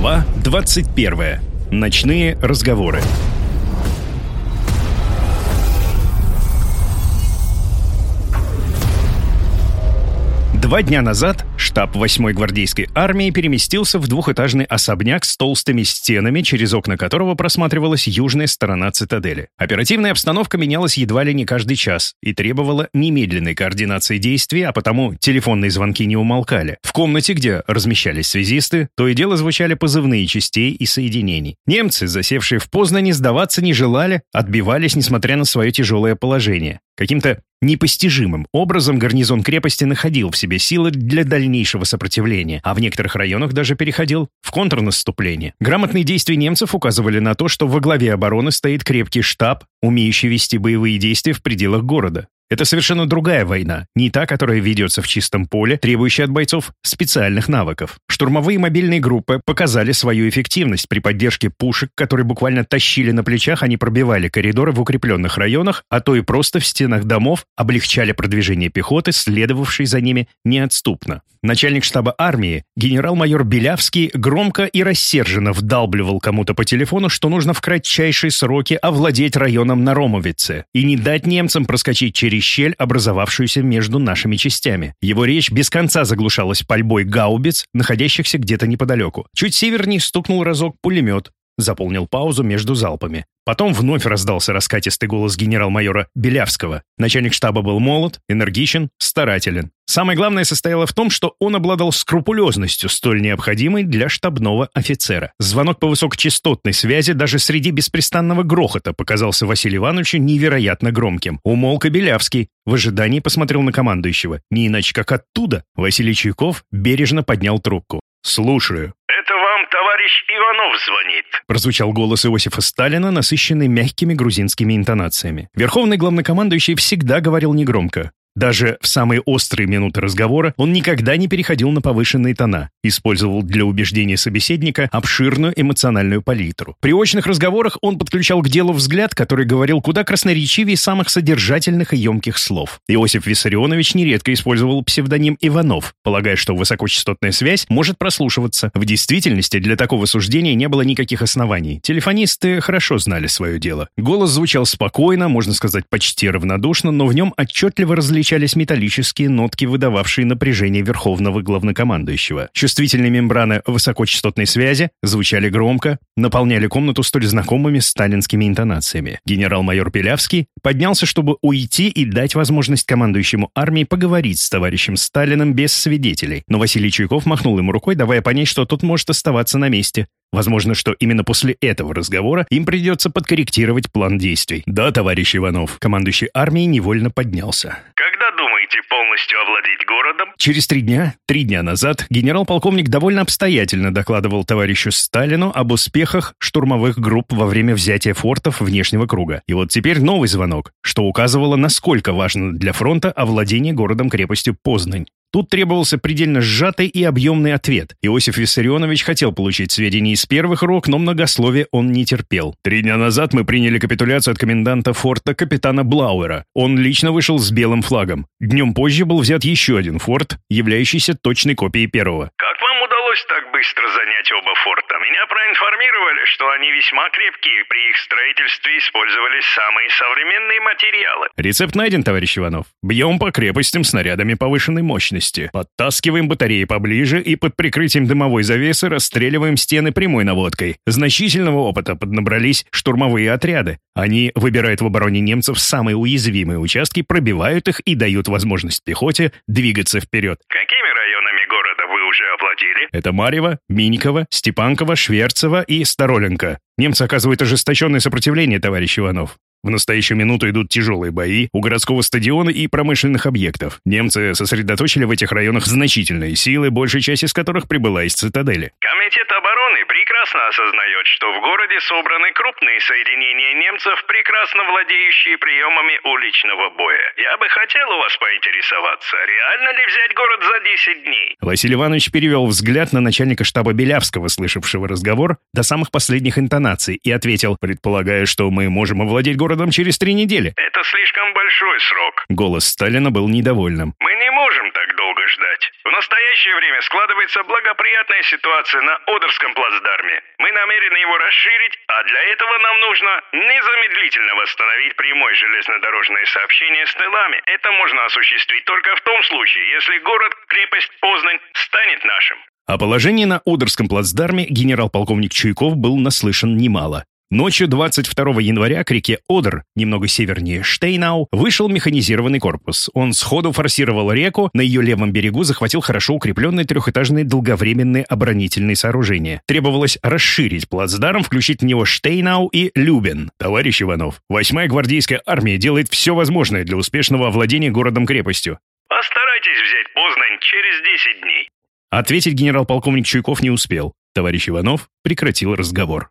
Глава 21. Ночные разговоры. Два дня назад штаб 8-й гвардейской армии переместился в двухэтажный особняк с толстыми стенами, через окна которого просматривалась южная сторона цитадели. Оперативная обстановка менялась едва ли не каждый час и требовала немедленной координации действий, а потому телефонные звонки не умолкали. В комнате, где размещались связисты, то и дело звучали позывные частей и соединений. Немцы, засевшие в Познане, сдаваться не желали, отбивались, несмотря на свое тяжелое положение. Каким-то непостижимым образом гарнизон крепости находил в себе силы для дальнейшего сопротивления, а в некоторых районах даже переходил в контрнаступление. Грамотные действия немцев указывали на то, что во главе обороны стоит крепкий штаб, умеющий вести боевые действия в пределах города. Это совершенно другая война, не та, которая ведется в чистом поле, требующая от бойцов специальных навыков. Штурмовые мобильные группы показали свою эффективность при поддержке пушек, которые буквально тащили на плечах, они пробивали коридоры в укрепленных районах, а то и просто в стенах домов, облегчали продвижение пехоты, следовавшей за ними неотступно. Начальник штаба армии, генерал-майор Белявский, громко и рассерженно вдалбливал кому-то по телефону, что нужно в кратчайшие сроки овладеть районом Наромовице и не дать немцам проскочить через щель, образовавшуюся между нашими частями. Его речь без конца заглушалась пальбой гаубиц, находящихся где-то неподалеку. Чуть севернее стукнул разок пулемет, заполнил паузу между залпами. Потом вновь раздался раскатистый голос генерал-майора Белявского. Начальник штаба был молод, энергичен, старателен. Самое главное состояло в том, что он обладал скрупулезностью, столь необходимой для штабного офицера. Звонок по высокочастотной связи даже среди беспрестанного грохота показался Василию Ивановичу невероятно громким. Умолк и Белявский. В ожидании посмотрел на командующего. Не иначе как оттуда. Василий Чуйков бережно поднял трубку. «Слушаю». «Это вам товарищ Иванов звонит», прозвучал голос Иосифа Сталина, насыщенный мягкими грузинскими интонациями. Верховный главнокомандующий всегда говорил негромко. Даже в самые острые минуты разговора он никогда не переходил на повышенные тона, использовал для убеждения собеседника обширную эмоциональную палитру. При очных разговорах он подключал к делу взгляд, который говорил куда красноречивее самых содержательных и емких слов. Иосиф Виссарионович нередко использовал псевдоним Иванов, полагая, что высокочастотная связь может прослушиваться. В действительности для такого суждения не было никаких оснований. Телефонисты хорошо знали свое дело. Голос звучал спокойно, можно сказать, почти равнодушно, но в нем отчетливо различались различались металлические нотки, выдававшие напряжение верховного главнокомандующего. Чувствительные мембраны высокочастотной связи звучали громко, наполняли комнату столь знакомыми сталинскими интонациями. Генерал-майор Пелявский поднялся, чтобы уйти и дать возможность командующему армией поговорить с товарищем Сталиным без свидетелей. Но Василий Чуйков махнул ему рукой, давая понять, что тот может оставаться на месте. Возможно, что именно после этого разговора им придется подкорректировать план действий. Да, товарищ Иванов, командующий армией невольно поднялся думаете полностью овладеть городом? Через три дня, три дня назад, генерал-полковник довольно обстоятельно докладывал товарищу Сталину об успехах штурмовых групп во время взятия фортов внешнего круга. И вот теперь новый звонок, что указывало, насколько важно для фронта овладение городом-крепостью Познань. Тут требовался предельно сжатый и объемный ответ. Иосиф Виссарионович хотел получить сведения из первых рук, но многословия он не терпел. Три дня назад мы приняли капитуляцию от коменданта форта капитана Блауэра. Он лично вышел с белым флагом. Днем позже был взят еще один форт, являющийся точной копией первого. Как вам удалось так быстро занять оба форта? Меня проинформировали, что они весьма крепкие, при их строительстве использовались самые современные материалы. Рецепт найден, товарищ Иванов. Бьем по крепостям снарядами повышенной мощности. Подтаскиваем батареи поближе и под прикрытием дымовой завесы расстреливаем стены прямой наводкой. Значительного опыта поднабрались штурмовые отряды. Они выбирают в обороне немцев самые уязвимые участки, пробивают их и дают возможность пехоте двигаться вперед. Какими уже овладели? Это Марьево, Миниково, Степанково, Шверцево и Староленко. Немцы оказывают ожесточенное сопротивление, товарищ Иванов. В настоящую минуту идут тяжелые бои у городского стадиона и промышленных объектов. Немцы сосредоточили в этих районах значительные силы, большая часть из которых прибыла из цитадели. Комитет обороны прекрасно осознает, что в городе собраны крупные соединения немцев, прекрасно владеющие приемами уличного боя. Я бы хотел у вас поинтересоваться, реально ли взять город за 10 дней? Василий Иванович перевел взгляд на начальника штаба Белявского, слышавшего разговор, до самых последних интонаций, и ответил, предполагая, что мы можем овладеть городом через три недели. Это слишком большой срок. Голос Сталина был недовольным. Мы не можем так долго ждать. В настоящее время складывается благоприятная ситуация на Одерском плацдарме. Мы намерены его расширить, а для этого нам нужно незамедлительно восстановить прямое железнодорожное сообщение с тылами. Это можно осуществить только в том случае, если город-крепость Познань станет нашим. О положении на Одерском плацдарме генерал-полковник Чуйков был наслышан немало. Ночью 22 января к реке Одер, немного севернее Штейнау, вышел механизированный корпус. Он сходу форсировал реку, на ее левом берегу захватил хорошо укрепленные трехэтажные долговременные оборонительные сооружения. Требовалось расширить плацдарм, включить в него Штейнау и Любен. Товарищ Иванов, 8-я гвардейская армия делает все возможное для успешного овладения городом-крепостью. Постарайтесь взять Познань через 10 дней. Ответить генерал-полковник Чуйков не успел. Товарищ Иванов прекратил разговор.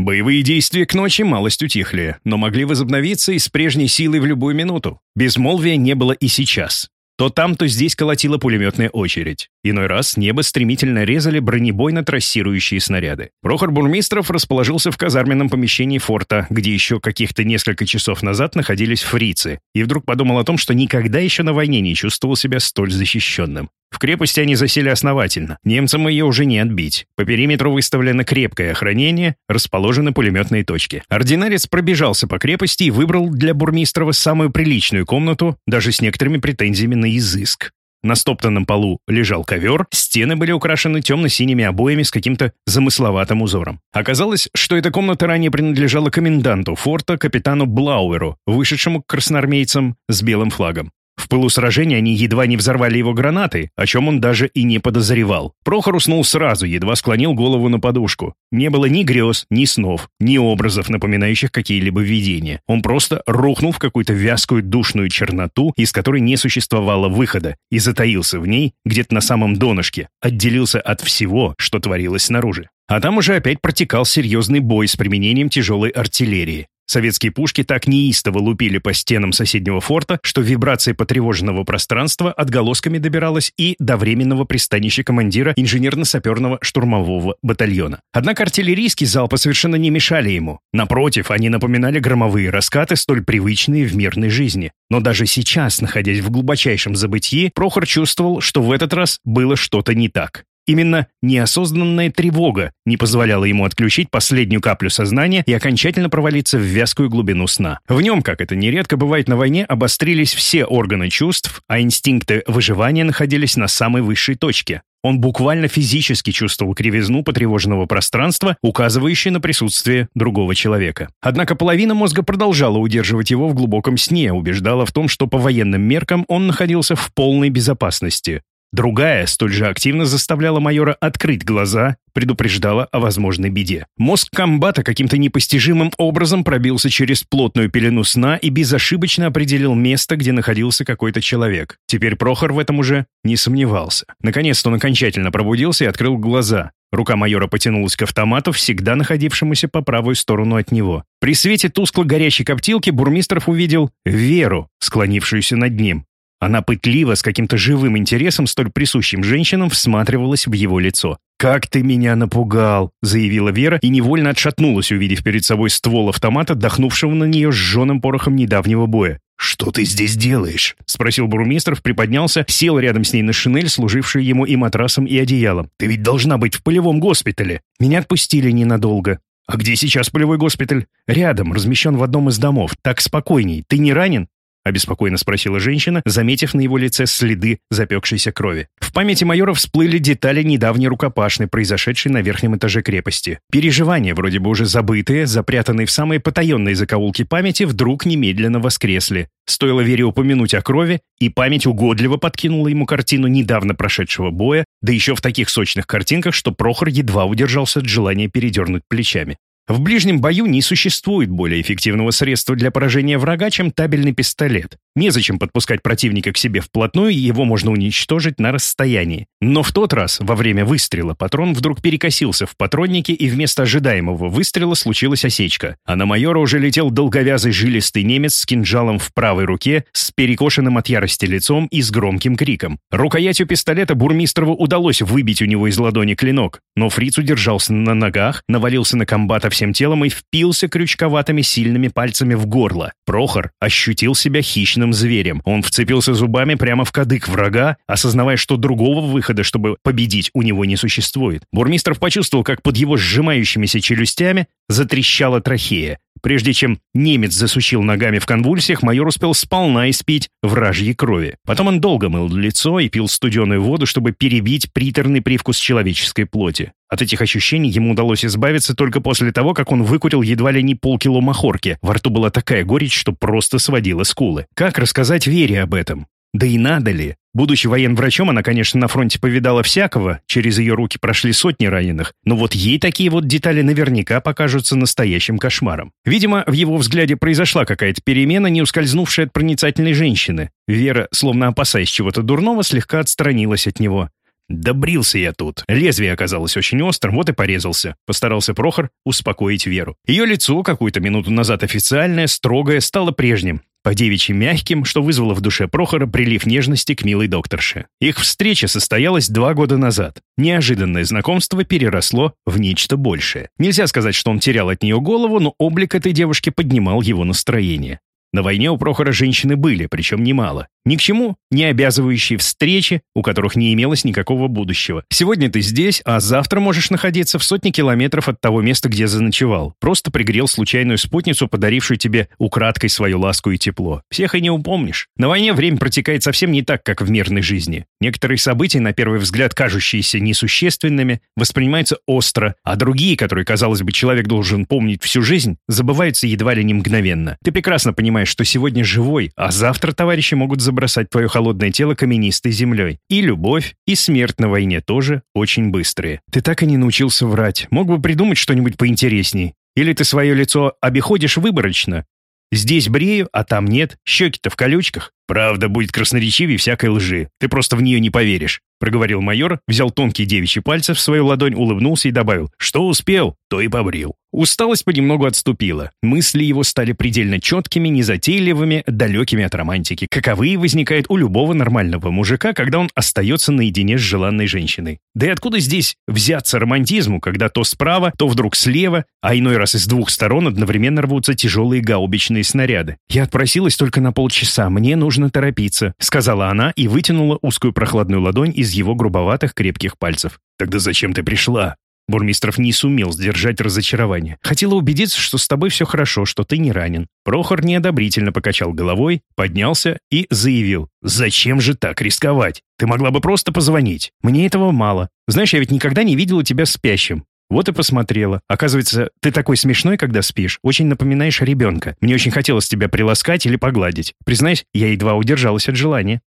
Боевые действия к ночи малость утихли, но могли возобновиться и с прежней силой в любую минуту. Безмолвия не было и сейчас. То там, то здесь колотила пулеметная очередь. Иной раз небо стремительно резали бронебойно-трассирующие снаряды. Прохор Бурмистров расположился в казарменном помещении форта, где еще каких-то несколько часов назад находились фрицы, и вдруг подумал о том, что никогда еще на войне не чувствовал себя столь защищенным. В крепости они засели основательно. Немцам ее уже не отбить. По периметру выставлено крепкое охранение, расположены пулеметные точки. Ординарец пробежался по крепости и выбрал для Бурмистрова самую приличную комнату, даже с некоторыми претензиями на изыск. На стоптанном полу лежал ковер, стены были украшены темно-синими обоями с каким-то замысловатым узором. Оказалось, что эта комната ранее принадлежала коменданту форта, капитану Блауэру, вышедшему к красноармейцам с белым флагом. В пылу сражения они едва не взорвали его гранаты, о чем он даже и не подозревал. Прохор уснул сразу, едва склонил голову на подушку. Не было ни грез, ни снов, ни образов, напоминающих какие-либо видения. Он просто рухнул в какую-то вязкую душную черноту, из которой не существовало выхода, и затаился в ней, где-то на самом донышке, отделился от всего, что творилось снаружи. А там уже опять протекал серьезный бой с применением тяжелой артиллерии. Советские пушки так неистово лупили по стенам соседнего форта, что вибрация потревоженного пространства отголосками добиралась и до временного пристанища командира инженерно-саперного штурмового батальона. Однако артиллерийские залпы совершенно не мешали ему. Напротив, они напоминали громовые раскаты, столь привычные в мирной жизни. Но даже сейчас, находясь в глубочайшем забытии, Прохор чувствовал, что в этот раз было что-то не так. Именно неосознанная тревога не позволяла ему отключить последнюю каплю сознания и окончательно провалиться в вязкую глубину сна. В нем, как это нередко бывает на войне, обострились все органы чувств, а инстинкты выживания находились на самой высшей точке. Он буквально физически чувствовал кривизну потревоженного пространства, указывающей на присутствие другого человека. Однако половина мозга продолжала удерживать его в глубоком сне, убеждала в том, что по военным меркам он находился в полной безопасности. Другая столь же активно заставляла майора открыть глаза, предупреждала о возможной беде. Мозг комбата каким-то непостижимым образом пробился через плотную пелену сна и безошибочно определил место, где находился какой-то человек. Теперь Прохор в этом уже не сомневался. Наконец-то он окончательно пробудился и открыл глаза. Рука майора потянулась к автомату, всегда находившемуся по правую сторону от него. При свете тускло горящей коптилки Бурмистров увидел Веру, склонившуюся над ним. Она пытливо, с каким-то живым интересом, столь присущим женщинам, всматривалась в его лицо. «Как ты меня напугал!» — заявила Вера и невольно отшатнулась, увидев перед собой ствол автомата, дохнувшего на нее сжженным порохом недавнего боя. «Что ты здесь делаешь?» — спросил Бурмистров, приподнялся, сел рядом с ней на шинель, служившую ему и матрасом, и одеялом. «Ты ведь должна быть в полевом госпитале!» «Меня отпустили ненадолго». «А где сейчас полевой госпиталь?» «Рядом, размещен в одном из домов. Так спокойней. Ты не ранен?» — обеспокоенно спросила женщина, заметив на его лице следы запекшейся крови. В памяти майора всплыли детали недавней рукопашной, произошедшей на верхнем этаже крепости. Переживания, вроде бы уже забытые, запрятанные в самые потаенные закоулки памяти, вдруг немедленно воскресли. Стоило Вере упомянуть о крови, и память угодливо подкинула ему картину недавно прошедшего боя, да еще в таких сочных картинках, что Прохор едва удержался от желания передернуть плечами. В ближнем бою не существует более эффективного средства для поражения врага, чем табельный пистолет. Незачем подпускать противника к себе вплотную, его можно уничтожить на расстоянии. Но в тот раз, во время выстрела, патрон вдруг перекосился в патроннике, и вместо ожидаемого выстрела случилась осечка. А на майора уже летел долговязый жилистый немец с кинжалом в правой руке, с перекошенным от ярости лицом и с громким криком. Рукоятью пистолета Бурмистрову удалось выбить у него из ладони клинок, но фриц удержался на ногах, навалился на комбата всем телом и впился крючковатыми сильными пальцами в горло. Прохор ощутил себя хищным зверем. Он вцепился зубами прямо в кадык врага, осознавая, что другого выхода, чтобы победить, у него не существует. Бурмистров почувствовал, как под его сжимающимися челюстями затрещала трахея. Прежде чем немец засучил ногами в конвульсиях, майор успел сполна испить вражьей крови. Потом он долго мыл лицо и пил студеную воду, чтобы перебить приторный привкус человеческой плоти. От этих ощущений ему удалось избавиться только после того, как он выкурил едва ли не полкило махорки. Во рту была такая горечь, что просто сводила скулы. Как рассказать Вере об этом? Да и надо ли? Будучи военврачом, она, конечно, на фронте повидала всякого, через ее руки прошли сотни раненых, но вот ей такие вот детали наверняка покажутся настоящим кошмаром. Видимо, в его взгляде произошла какая-то перемена, не ускользнувшая от проницательной женщины. Вера, словно опасаясь чего-то дурного, слегка отстранилась от него. «Добрился я тут. Лезвие оказалось очень острым, вот и порезался», — постарался Прохор успокоить Веру. Ее лицо, какую-то минуту назад официальное, строгое, стало прежним по девичьи мягким, что вызвало в душе Прохора прилив нежности к милой докторше. Их встреча состоялась два года назад. Неожиданное знакомство переросло в нечто большее. Нельзя сказать, что он терял от нее голову, но облик этой девушки поднимал его настроение. На войне у Прохора женщины были, причем немало. Ни к чему не обязывающие встречи, у которых не имелось никакого будущего. Сегодня ты здесь, а завтра можешь находиться в сотне километров от того места, где заночевал. Просто пригрел случайную спутницу, подарившую тебе украдкой свою ласку и тепло. Всех и не упомнишь. На войне время протекает совсем не так, как в мирной жизни. Некоторые события, на первый взгляд кажущиеся несущественными, воспринимаются остро, а другие, которые, казалось бы, человек должен помнить всю жизнь, забываются едва ли не мгновенно. Ты прекрасно понимаешь, что сегодня живой, а завтра товарищи могут забросать твое холодное тело каменистой землей. И любовь, и смерть на войне тоже очень быстрые. Ты так и не научился врать. Мог бы придумать что-нибудь поинтересней. Или ты свое лицо обиходишь выборочно? Здесь брею, а там нет, щеки-то в колючках. Правда будет красноречивее всякой лжи. Ты просто в нее не поверишь проговорил майор, взял тонкие девичьи пальцы в свою ладонь, улыбнулся и добавил «Что успел, то и побрил». Усталость понемногу отступила. Мысли его стали предельно четкими, незатейливыми, далекими от романтики. Каковые возникают у любого нормального мужика, когда он остается наедине с желанной женщиной. Да и откуда здесь взяться романтизму, когда то справа, то вдруг слева, а иной раз из двух сторон одновременно рвутся тяжелые гаубичные снаряды? «Я отпросилась только на полчаса, мне нужно торопиться», — сказала она и вытянула узкую прохладную ладонь из его грубоватых крепких пальцев. «Тогда зачем ты пришла?» Бурмистров не сумел сдержать разочарование. «Хотела убедиться, что с тобой все хорошо, что ты не ранен». Прохор неодобрительно покачал головой, поднялся и заявил. «Зачем же так рисковать? Ты могла бы просто позвонить. Мне этого мало. Знаешь, я ведь никогда не видела тебя спящим. Вот и посмотрела. Оказывается, ты такой смешной, когда спишь. Очень напоминаешь ребенка. Мне очень хотелось тебя приласкать или погладить. Признаюсь, я едва удержалась от желания.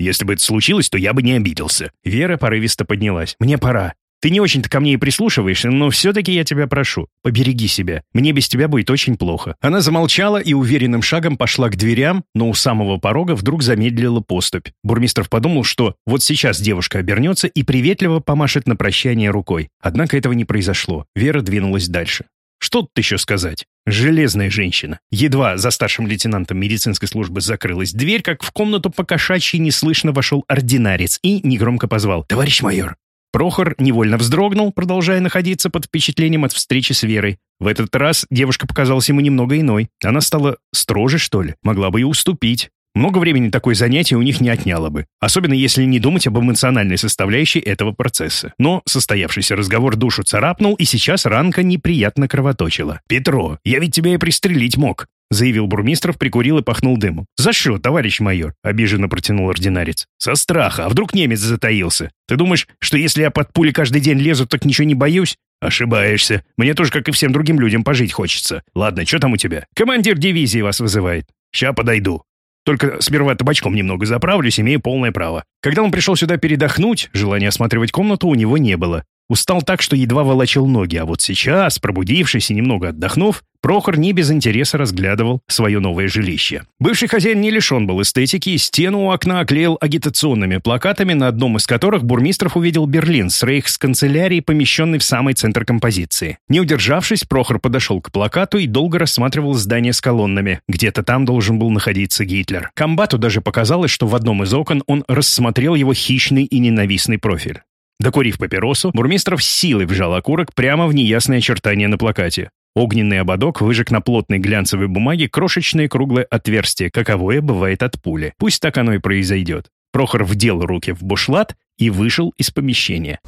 Если бы это случилось, то я бы не обиделся». Вера порывисто поднялась. «Мне пора. Ты не очень-то ко мне и прислушиваешься, но все-таки я тебя прошу, побереги себя. Мне без тебя будет очень плохо». Она замолчала и уверенным шагом пошла к дверям, но у самого порога вдруг замедлила поступь. Бурмистров подумал, что вот сейчас девушка обернется и приветливо помашет на прощание рукой. Однако этого не произошло. Вера двинулась дальше. Что тут еще сказать? Железная женщина. Едва за старшим лейтенантом медицинской службы закрылась дверь, как в комнату по кошачьи неслышно вошел ординарец и негромко позвал «Товарищ майор». Прохор невольно вздрогнул, продолжая находиться под впечатлением от встречи с Верой. В этот раз девушка показалась ему немного иной. Она стала строже, что ли? Могла бы и уступить. Много времени такое занятие у них не отняло бы, особенно если не думать об эмоциональной составляющей этого процесса. Но состоявшийся разговор душу царапнул, и сейчас ранка неприятно кровоточила. «Петро, я ведь тебя и пристрелить мог», — заявил Бурмистров, прикурил и пахнул дымом. «За что, товарищ майор?» — обиженно протянул ординарец. «Со страха. А вдруг немец затаился? Ты думаешь, что если я под пули каждый день лезу, так ничего не боюсь?» «Ошибаешься. Мне тоже, как и всем другим людям, пожить хочется. Ладно, что там у тебя?» «Командир дивизии вас вызывает». «Ща подойду». Только сперва табачком немного заправлюсь, имею полное право. Когда он пришел сюда передохнуть, желания осматривать комнату у него не было. Устал так, что едва волочил ноги, а вот сейчас, пробудившись и немного отдохнув, Прохор не без интереса разглядывал свое новое жилище. Бывший хозяин не лишен был эстетики стену у окна оклеил агитационными плакатами, на одном из которых Бурмистров увидел Берлин с рейхсканцелярией, помещенный в самый центр композиции. Не удержавшись, Прохор подошел к плакату и долго рассматривал здание с колоннами. Где-то там должен был находиться Гитлер. Комбату даже показалось, что в одном из окон он рассмотрел его хищный и ненавистный профиль. Докурив папиросу, Бурмистров силой вжал окурок прямо в неясные очертания на плакате. Огненный ободок выжег на плотной глянцевой бумаге крошечное круглое отверстие, каковое бывает от пули. Пусть так оно и произойдет. Прохор вдел руки в бушлат и вышел из помещения.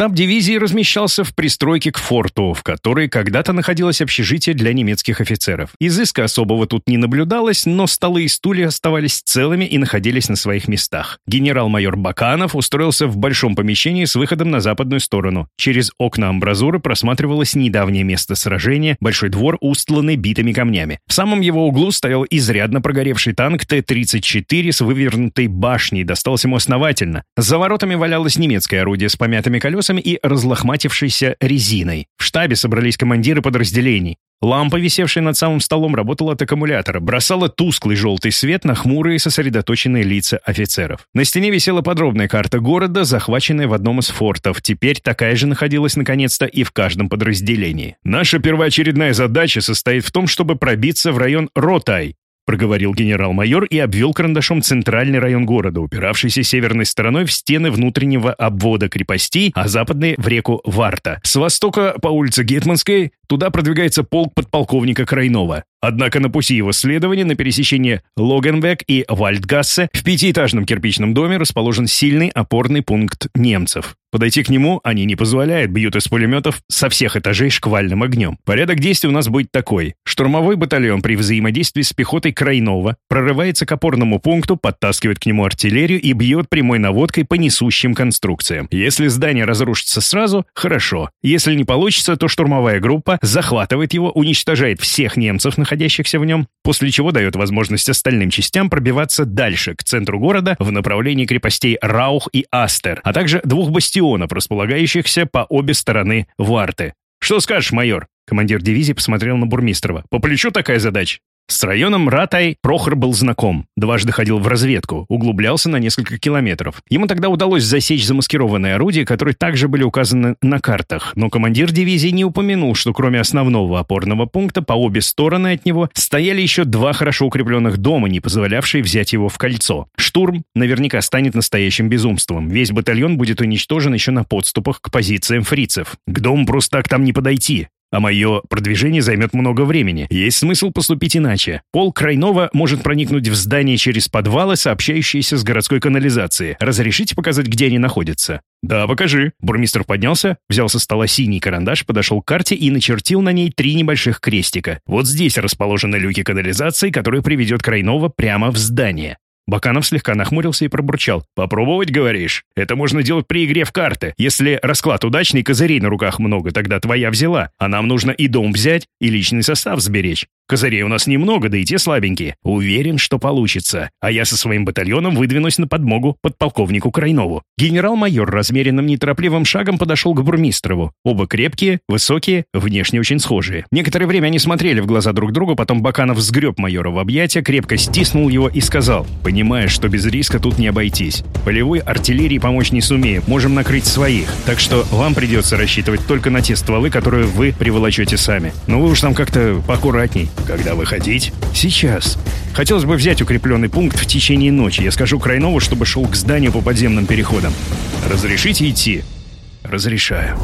Штаб дивизии размещался в пристройке к форту, в которой когда-то находилось общежитие для немецких офицеров. Изыска особого тут не наблюдалось, но столы и стулья оставались целыми и находились на своих местах. Генерал-майор Баканов устроился в большом помещении с выходом на западную сторону. Через окна амбразуры просматривалось недавнее место сражения, большой двор, устланный битыми камнями. В самом его углу стоял изрядно прогоревший танк Т-34 с вывернутой башней, достался ему основательно. За воротами валялось немецкое орудие с помятыми колесами, колесами и разлохматившейся резиной. В штабе собрались командиры подразделений. Лампа, висевшая над самым столом, работала от аккумулятора, бросала тусклый желтый свет на хмурые сосредоточенные лица офицеров. На стене висела подробная карта города, захваченная в одном из фортов. Теперь такая же находилась наконец-то и в каждом подразделении. Наша первоочередная задача состоит в том, чтобы пробиться в район Ротай, проговорил генерал-майор и обвел карандашом центральный район города, упиравшийся северной стороной в стены внутреннего обвода крепостей, а западной — в реку Варта. С востока по улице Гетманской туда продвигается полк подполковника Крайнова. Однако на пути его следования на пересечении Логенвек и Вальдгассе в пятиэтажном кирпичном доме расположен сильный опорный пункт немцев. Подойти к нему они не позволяют, бьют из пулеметов со всех этажей шквальным огнем. Порядок действий у нас будет такой. Штурмовой батальон при взаимодействии с пехотой Крайнова прорывается к опорному пункту, подтаскивает к нему артиллерию и бьет прямой наводкой по несущим конструкциям. Если здание разрушится сразу, хорошо. Если не получится, то штурмовая группа захватывает его, уничтожает всех немцев, находящихся в нем, после чего дает возможность остальным частям пробиваться дальше, к центру города, в направлении крепостей Раух и Астер, а также двух бастионов, располагающихся по обе стороны Варты. «Что скажешь, майор?» Командир дивизии посмотрел на Бурмистрова. «По плечу такая задача?» С районом Ратай Прохор был знаком. Дважды ходил в разведку, углублялся на несколько километров. Ему тогда удалось засечь замаскированные орудия, которые также были указаны на картах. Но командир дивизии не упомянул, что кроме основного опорного пункта по обе стороны от него стояли еще два хорошо укрепленных дома, не позволявшие взять его в кольцо. Штурм наверняка станет настоящим безумством. Весь батальон будет уничтожен еще на подступах к позициям фрицев. К дому просто так там не подойти а мое продвижение займет много времени. Есть смысл поступить иначе. Пол Крайнова может проникнуть в здание через подвалы, сообщающиеся с городской канализацией. Разрешите показать, где они находятся?» «Да, покажи». Бурмистр поднялся, взял со стола синий карандаш, подошел к карте и начертил на ней три небольших крестика. Вот здесь расположены люки канализации, которые приведет Крайнова прямо в здание. Баканов слегка нахмурился и пробурчал. «Попробовать, говоришь? Это можно делать при игре в карты. Если расклад удачный, козырей на руках много, тогда твоя взяла. А нам нужно и дом взять, и личный состав сберечь. Козырей у нас немного, да и те слабенькие. Уверен, что получится. А я со своим батальоном выдвинусь на подмогу подполковнику Крайнову. Генерал-майор размеренным неторопливым шагом подошел к Бурмистрову. Оба крепкие, высокие, внешне очень схожие. Некоторое время они смотрели в глаза друг другу, потом Баканов сгреб майора в объятия, крепко стиснул его и сказал, «Понимаешь, что без риска тут не обойтись. Полевой артиллерии помочь не сумеем, можем накрыть своих. Так что вам придется рассчитывать только на те стволы, которые вы приволочете сами. Но вы уж там как-то поаккуратней. Когда выходить? Сейчас. Хотелось бы взять укрепленный пункт в течение ночи. Я скажу Крайнову, чтобы шел к зданию по подземным переходам. Разрешите идти? Разрешаю.